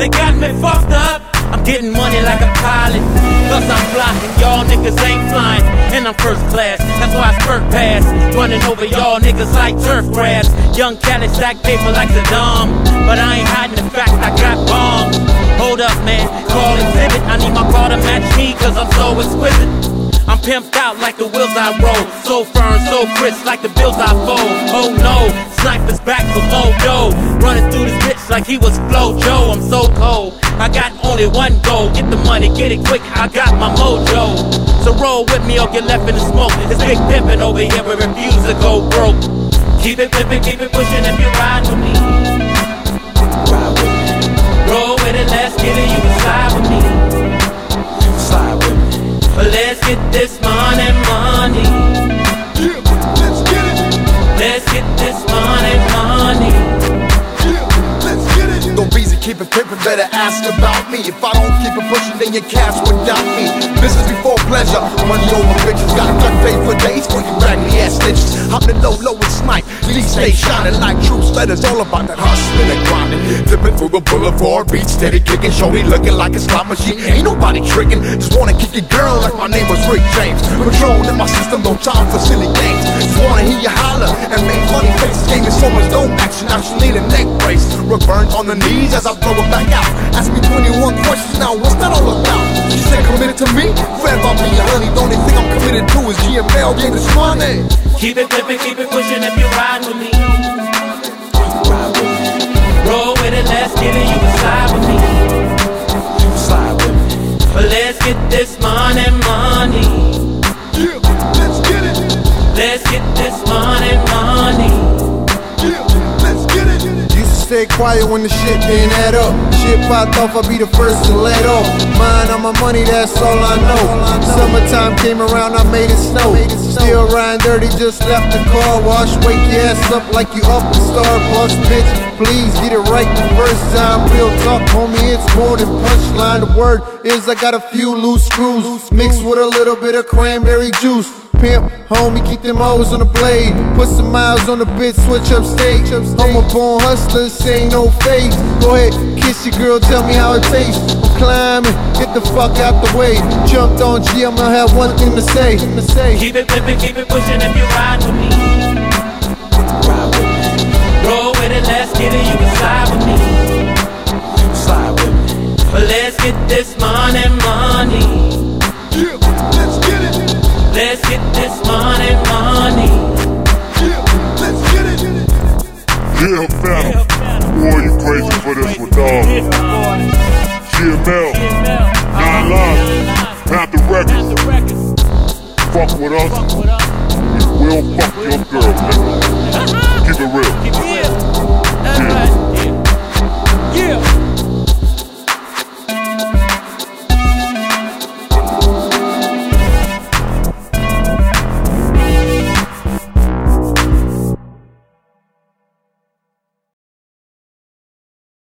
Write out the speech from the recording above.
they got me fucked up. I'm getting money like a pilot. Plus I'm flying, y'all niggas ain't flying. And I'm first class, that's why I spurt past. Running over y'all niggas like turf grass. Young Cali stack paper like the dumb. But I ain't hiding the fact I got bombs. Hold up, man, call exhibit. I need my car to match me, cause I'm so exquisite. I'm pimped out like the wheels I roll. So firm, so crisp like the bills I fold. Oh no, like he was Flo Jo. I'm so cold. I got only one goal. Get the money, get it quick. I got my mojo. So roll with me or get left in the smoke. It's big pimpin' over here. We refuse to go broke. Keep it pimpin', keep it pushin' if you ride with me. Keep it pimpin', better ask about me. If I don't keep it pushing, then your cash without me. Business before pleasure, money over bitches. Got a gun pay for days for you raggedy ass snitches. I'm the low, and snipe. These stay shining like true letters, all about that hustling and grinding. Dipping through the boulevard, beat steady kicking, shorty looking like a slot machine. Ain't nobody tricking, just wanna kick your girl like my name was Rick James. Patrol in my system, no time for silly games. Just wanna hear you holler and make funny faces. Game is so much dope action, now she need a neck brace. On the knees as I blow it back out. Ask me 21 questions now, what's that all about? She said committed to me, forever be your honey. The only thing I'm committed to is GML, get this money. Keep it pimpin', keep it pushin' if you ride with me. Ride with me. Roll with it, let's get it. You can slide with me. Slide with me. But let's get this money, money. Yeah, let's get it. Let's get this money, money. Stay quiet when the shit didn't add up. Shit popped off, I'll be the first to let off. Mine on my money, that's all I know. Summertime came around, I made it snow. Still riding dirty, just left the car wash. Wake your ass up like you up at Starbucks, bitch. Please get it right the first time. Real talk, homie, it's more than punchline. The word is I got a few loose screws mixed with a little bit of cranberry juice. Pimp, homie, keep them hoes on the blade. Put some miles on the bitch, switch up stage. I'm a born hustler, ain't no fake. Go ahead, kiss your girl, tell me how it tastes. I'm climbing, get the fuck out the way. Jumped on G, I'ma have one thing to say. Say. Keep it pimpin', keep it pushin' if you ride with me. Roll with it, let's get it. You can slide with me. Slide with me. Let's get this money, money. Yeah, fam. Boy, you crazy for this one, dog. GML, Nine Lives, Panther Records. Fuck with us,